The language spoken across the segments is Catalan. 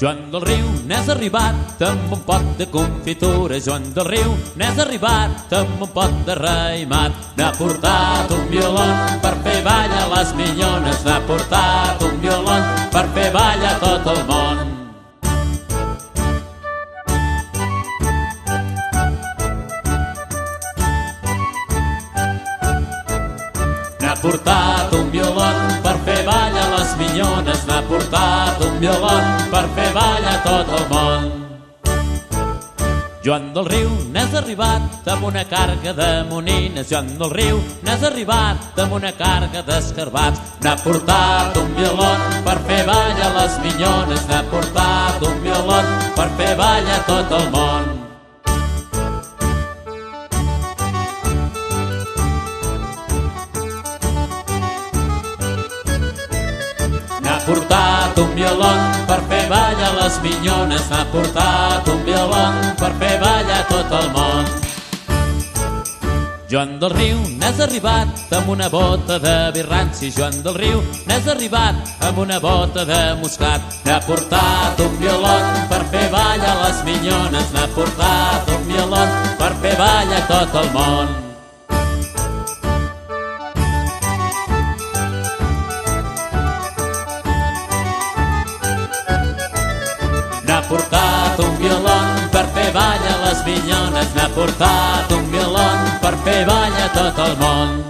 Joan del Riu, n'has arribat amb un pot de confitura. Joan del Riu, n'has arribat amb un pot de raïmat. N'ha portat un violon per fer ballar les millones. N'ha portat un violon per fer ballar tot el món. N'ha portat un violon per fer ballar les millones, n'ha portat violon per fer ballar tot el món. Joan del Riu, n'has arribat amb una carga de monines. Joan del Riu, n'has arribat amb una carga d'escarbats. N'ha portat un violon per fer ballar les millones. N'ha portat un violon per fer ballar tot el món. Portat un violon per fer ballar les minyones, n'ha portat un violon per fer ballar tot el món. Joan del Riu, n'has arribat amb una bota de birranci. Joan del Riu, n'has arribat amb una bota de moscat. N'ha portat un violon per fer ballar les minyones, n'ha portat un violon per fer ballar tot el món. Portat un violon per fer ballar les minyones, n'ha portat un violon per fer ballar tot el món.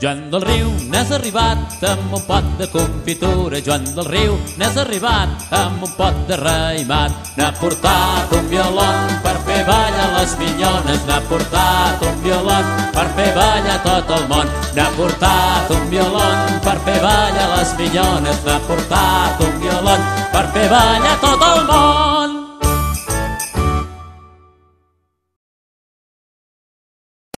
Joan del Riu, n'has arribat amb un pot de confitura. Joan del Riu, n'has arribat amb un pot de raïmat. N'ha portat un violon per fer ballar les minyones. N'ha portat un violon per fer ballar tot el món. N'ha portat un violon per fer ballar les minyones. N'ha portat un violon per fer ballar tot el món.